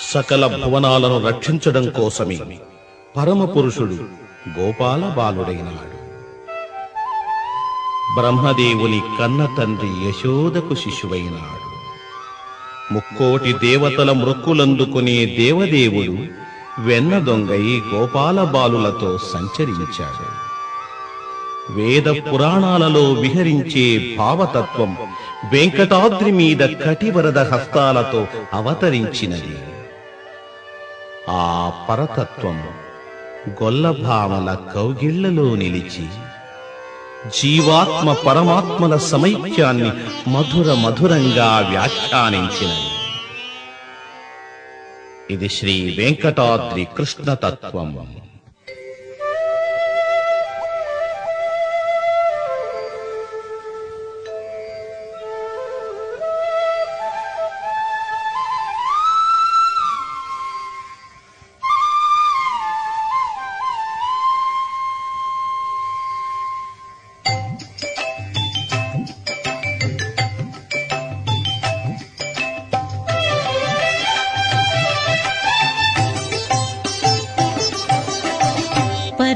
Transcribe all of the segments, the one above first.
సకల భువనాలను రక్షించడం కోసమే. పరమ పురుషుడు గోపాల బాలుడైనాడు. బ్రహ్మదేవుని కన్న తండ్రి యశోదకు శిశువైనాడు ముక్కోటి దేవతల మృక్కులందుకునే దేవదేవుడు వెన్న దొంగై గోపాల బాలులతో సంచరించాడు. వేద పురాణాలలో విహరించే భావతత్వం వెంకటాద్రి మీద కటివరద హస్తాలతో అవతరించినది. ఆ పరతత్వం గొల్లభామల కౌగిళ్ళలో నిలిచి జీవాత్మ పరమాత్మల సమైక్యాన్ని మధుర మధురంగా వ్యాఖ్యానించినది. ఇది శ్రీ వెంకటాద్రి కృష్ణతత్వం.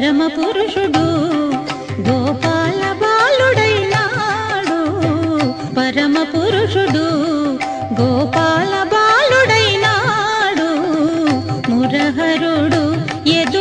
పరమ పురుషుడు గోపాల బాలుడైనాడు. పరమ పురుషుడు గోపాల బాలుడైనాడు. మురహరుడు ఎదు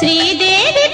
श्रीदेवी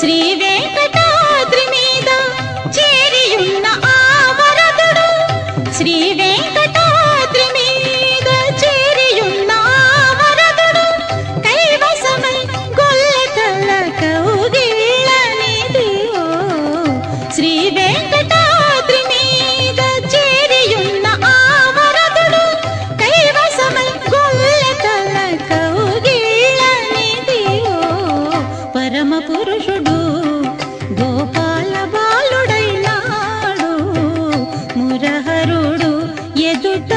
శ్రీ వెంకటాద్రి మీద చేరియున్న ఆ వరదుడు. శ్రీ వెంకటాద్రి మీద చేరియున్న ఆ వరదుడు. కైవసమై గొల్ల కళ్ళ కౌగిళ్ళనిది శ్రీ చూడు ఎదుట